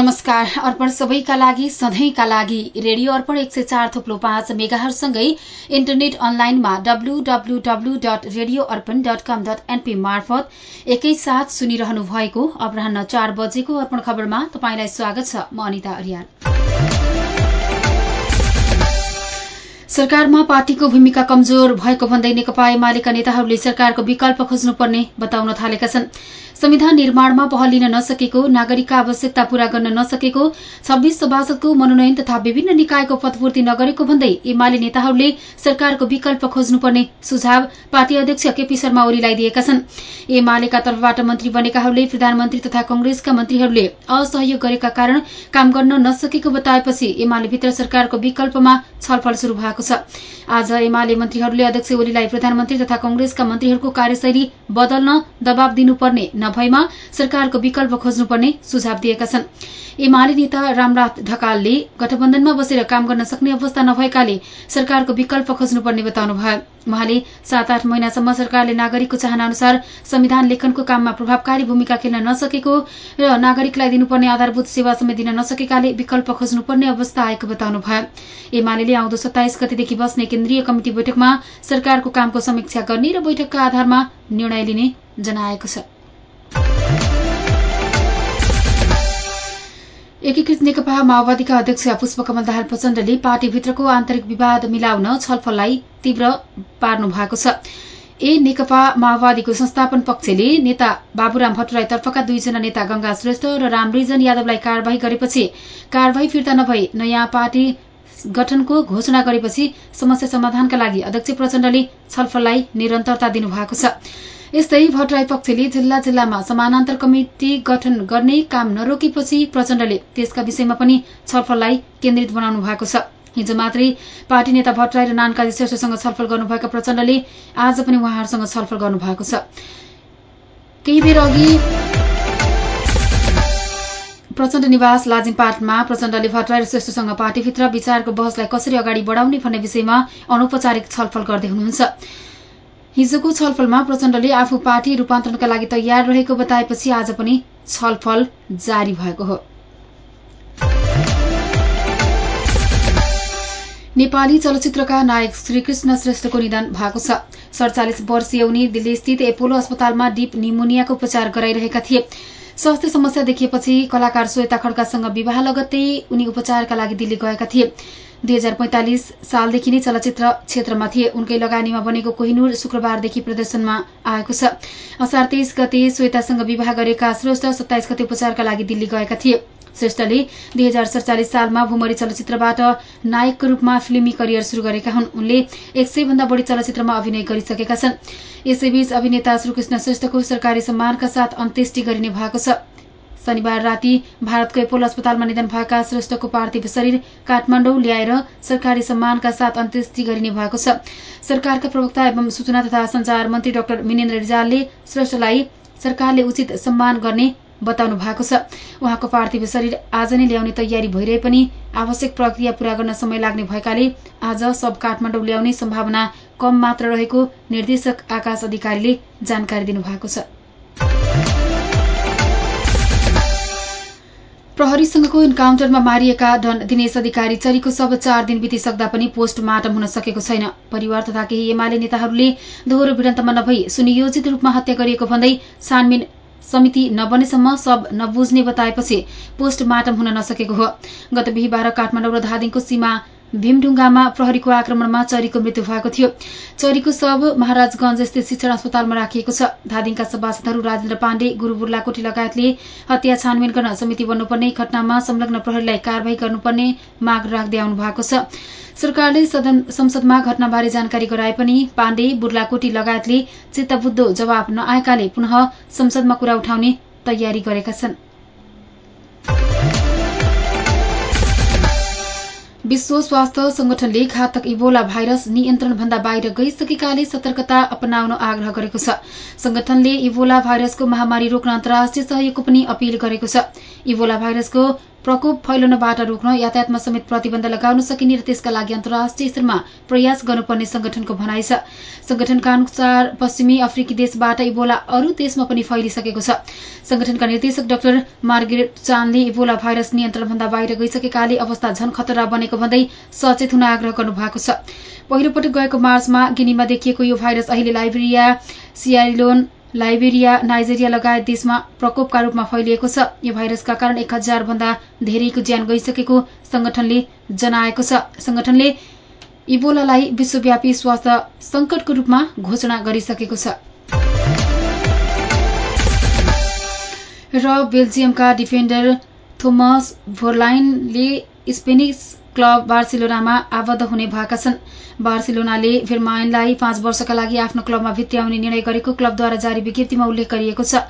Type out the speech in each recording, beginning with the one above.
नमस्कार। अर्पण सबैका लागि सधैँका लागि रेडियो अर्पण एक सय चार थुप्लो पाँच मेगाहरूसँगै इन्टरनेट अनलाइनमा W W W dot radio Arpan dot com dot NP मार्फत एकैसाथ सुनिरहनु भएको अपराह चार बजेको अर्पण खबरमा तपाईँलाई स्वागत छ। म अनिता सरकारमा पार्टीको भूमिका कमजोर भएको भन्दै नेकपा एमालेका नेताहरूले सरकारको विकल्प खोज्नुपर्ने बताउन थालेका छन्। संविधान निर्माणमा पहल लिन नसकेको नागरिकका आवश्यकता पूरा गर्न नसकेको छब्बीस सभासदको मनोनयन तथा विभिन्न निकायको पदपूर्ति नगरेको भन्दै एमाले नेताहरूले सरकारको विकल्प खोज्नुपर्ने सुझाव पार्टी अध्यक्ष केपी शर्मा ओलीलाई दिएका छन्। एमालेका तर्फबाट मन्त्री बनेकाहरूले प्रधानमन्त्री तथा कंग्रेसका मन्त्रीहरूले असहयोग गरेका कारण काम गर्न नसकेको बताएपछि एमालेभित्र सरकारको विकल्पमा छलफल शुरू भएको छ। आज एमाले मन्त्रीहरूले अध्यक्ष ओलीलाई प्रधानमन्त्री तथा कंग्रेसका मन्त्रीहरूको कार्यशैली बदल्न दबाव दिनुपर्ने नभएमा सरकारको विकल्प खोज्नुपर्ने सुझाव दिएका छन्। एमाले नेता रामनाथ ढकालले गठबन्धनमा बसेर काम गर्न सक्ने अवस्था नभएकाले सरकारको विकल्प खोज्नुपर्ने बताउनु भयो उहाँले सात आठ महिनासम्म सरकारले नागरिकको चाहना अनुसार संविधान लेखनको काममा प्रभावकारी भूमिका खेल्न नसकेको र नागरिकलाई दिनुपर्ने आधारभूत सेवा समेत दिन नसकेकाले विकल्प खोज्नुपर्ने अवस्था आएको बताउनु भयो एमाले आउँदो सत्ताइस गतेदेखि बस्ने केन्द्रीय कमिटी बैठकमा सरकारको कामको समीक्षा गर्ने र बैठकका आधारमा निर्णय लिने जनाएको छ। एकीकृत नेकपा माओवादीका अध्यक्ष पुष्पकमल दाहाल प्रचण्डले पार्टीभित्रको आन्तरिक विवाद मिलाउन छलफललाई तीव्र पार्नु भएको छ। ए नेकपा माओवादीको संस्थापन पक्षले नेता बाबुराम भट्टराईतर्फका दुईजना नेता गंगा श्रेष्ठ र रामरिजन यादवलाई कार्यवाही गरेपछि कार्यवाही फिर्ता नभई नयाँ पार्टी गठनको घोषणा गरेपछि समस्या समाधानका लागि अध्यक्ष प्रचण्डले छलफललाई निरन्तरता दिनुभएको छ। यस्तै भट्टराई पक्षले जिल्ला जिल्लामा समानान्तर कमिटी गठन गर्ने काम नरोकेपछि प्रचण्डले त्यसका विषयमा पनि छलफललाई केन्द्रित बनाउनु भएको छ। हिजो मात्रै पार्टी नेता भट्टराई र नानकाजी श्रेष्ठसँग छलफल गर्नुभएका प्रचण्डले आज पनि उहाँहरूसँग छलफल गर्नुभएको छ। केही बेर अघि प्रचण्ड निवास लाजिमपाटमा प्रचण्डले भट्टराई र श्रेष्ठसँग पार्टीभित्र विचारको बहसलाई कसरी अगाडि बढाउने भन्ने विषयमा अनौपचारिक छलफल गर्दै हुनुहुन्छ। हिजोको छलफलमा प्रचण्डले आफू पार्टी रूपान्तरणका लागि तयार रहेको बताएपछि आज पनि छलफल जारी भएको हो। नेपाली चलचित्रका नायक श्रीकृष्ण श्रेष्ठको निधन भएको छ। सडचालिस वर्षीय उनी दिल्लीस्थित एपोलो अस्पतालमा डिप निमोनियाको उपचार गराइरहेका थिए। स्वास्थ्य समस्या देखिएपछि कलाकार श्वेता खड्कासँग विवाह लगत्तै उनी उपचारका लागि दिल्ली गएका थिए। दुई हजार पैंतालिस सालदेखि नै चलचित्र क्षेत्रमा थिए। उनकै लगानीमा बनेको कोहिनूर शुक्रबारदेखि प्रदर्शनमा आएको छ। असार तेइस गते श्वेतासँग विवाह गरेका श्रेष्ठ सत्ताइस गते उपचारका लागि दिल्ली गएका थिए। श्रेष्ठले दुई हजार सडचालिस सालमा भूमरी चलचित्रबाट नायकको रूपमा फिल्मी करियर शुरू गरेका हुन्। उनले एक सय भन्दा बढ़ी चलचित्रमा अभिनय गरिसकेका छन्। यसैबीच अभिनेता श्रीकृष्ण श्रेष्ठको सरकारी सम्मानका साथ अन्त्येष्टि गरिने भएको छ। शनिबार राति भारतको एपोलो अस्पतालमा निधन भएका श्रेष्ठको पार्थिव शरीर काठमाडौँ ल्याएर सरकारी सम्मानका साथ अन्त्येष्टि गरिने भएको छ। सरकारका प्रवक्ता एवं सूचना तथा संचार मन्त्री डाक्टर मिनेन्द्र रिजालले श्रेष्ठलाई सरकारले उचित सम्मान गर्ने बताउनु भएको छ। उहाँको पार्थिव शरीर आज नै ल्याउने तयारी भइरहे पनि आवश्यक प्रक्रिया पूरा गर्न समय लाग्ने भएकाले आज सब काठमाडौँ ल्याउने सम्भावना कम मात्र रहेको निर्देशक आकाश अधिकारीले जानकारी दिनुभएको छ। प्रहरीसँगको इन्काउन्टरमा मारिएका डन दिनेश अधिकारी चरीको सब चार दिन बितिसक्दा पनि पोस्टमार्टम हुन सकेको छैन। परिवार तथा केही एमाले नेताहरूले दोहोरो भिडन्तमा नभई सुनियोजित रूपमा हत्या गरिएको भन्दै छानबिन समिति नबनेसम्म सब नबुझ्ने बताएपछि पोस्टमार्टम हुन नसकेको हो। गत बिहिबार काठमाडौँ र धादिङको सीमा भीमढुङ्गामा प्रहरीको आक्रमणमा चरीको मृत्यु भएको थियो। चरीको शव महाराजगंज स्थित शिक्षण अस्पतालमा राखिएको छ। धादिङका सभासदहरू राजेन्द्र पाण्डे गुरू बुर्लाकोटी लगायतले हत्या छानबिन गर्न समिति बन्नुपर्ने घटनामा संलग्न प्रहरीलाई कारवाही गर्नुपर्ने माग राख्दै आउनु भएको छ। सरकारले संसदमा घटनाबारे जानकारी गराए पनि पाण्डे बुर्लाकोटी लगायतले चित्तबुद्ध जवाब नआएकाले पुनः संसदमा कुरा उठाउने तयारी गरेका छनृ। विश्व स्वास्थ्य संगठनले घातक इबोला भाइरस नियन्त्रणभन्दा बाहिर गइसकेकाले सतर्कता अपनाउन आग्रह गरेको छ। संगठनले इबोला भाइरसको महामारी रोक्न अन्तर्राष्ट्रिय सहयोगको पनि अपील गरेको छ। इबोला भाइरसको प्रकोप फैलनबाट रोक्न यातायातमा समेत प्रतिबन्ध लगाउन सकिने र त्यसका लागि अन्तर्राष्ट्रिय स्तरमा प्रयास गर्नुपर्ने संगठनको भनाइ छ। संगठनका अनुसार पश्चिमी अफ्रिकी देशबाट इबोला अरू देशमा पनि फैलिसकेको छ। संगठनका निर्देशक डाक्टर मार्गरेट चानले इबोला भाइरस नियन्त्रणभन्दा बाहिर गइसकेकाले अवस्था झन खतरा बनेको भन्दै सचेत हुन आग्रह गर्नु भएको छ। पहिलो पटक गएको मार्चमा गिनीमा देखिएको यो भाइरस अहिले लाइब्रेरिया सियालोन लाइबेरिया नाइजेरिया लगायत देशमा प्रकोपका रूपमा फैलिएको छ। यो भाइरसका कारण एक हजार भन्दा धेरैको ज्यान गइसकेको संगठनले जनाएको छ। संगठनले इबोलालाई विश्वव्यापी स्वास्थ्य संकटको रूपमा घोषणा गरिसकेको छ। र बेल्जियमका डिफेन्डर थोमस भोरलाइनले स्पेनिस क्लब बार्सिलोनामा आबद्ध हुने भएका छन्। बार्सिलोनाले फिरमाइनलाई पाँच वर्षका लागि आफ्नो क्लबमा भित्याउने निर्णय गरेको क्लबद्वारा जारी विज्ञप्तिमा उल्लेख गरिएको छ।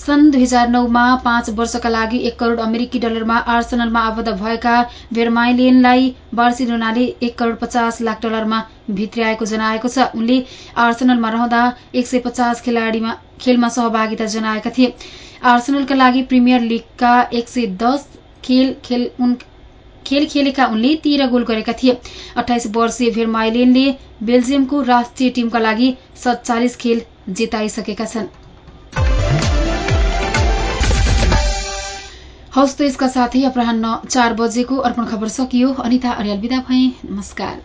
सन् दुई हजार नौमा पाँच वर्षका लागि एक करोड़ अमेरिकी डलरमा आर्सनलमा आबद्ध भएका भेरमाइलेनलाई बार्सिलोनाले एक करोड़ पचास लाख डलरमा भित्र्याएको जनाएको छ। उनले आर्सनलमा रहँदा एक सय पचास खेलाड़ीमा खेलमा सहभागिता जनाएका थिए। आर्सनलका लागि प्रिमियर लीगका एक सय दस खेल खेल खेल खेलेका उनले तेह्र गोल गरेका थिए। अठाइस वर्षीय भेरमाइलेनले बेल्जियमको राष्ट्रिय टीमका लागि सत्तालिस खेल जिताइसकेका छन्। हौस् त यसका साथै अपराह चार बजेको अर्पण खबर सकियो। अनिता अर्याल विदा भए। नमस्कार।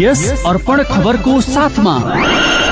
यस अर्पण खबरको साथमा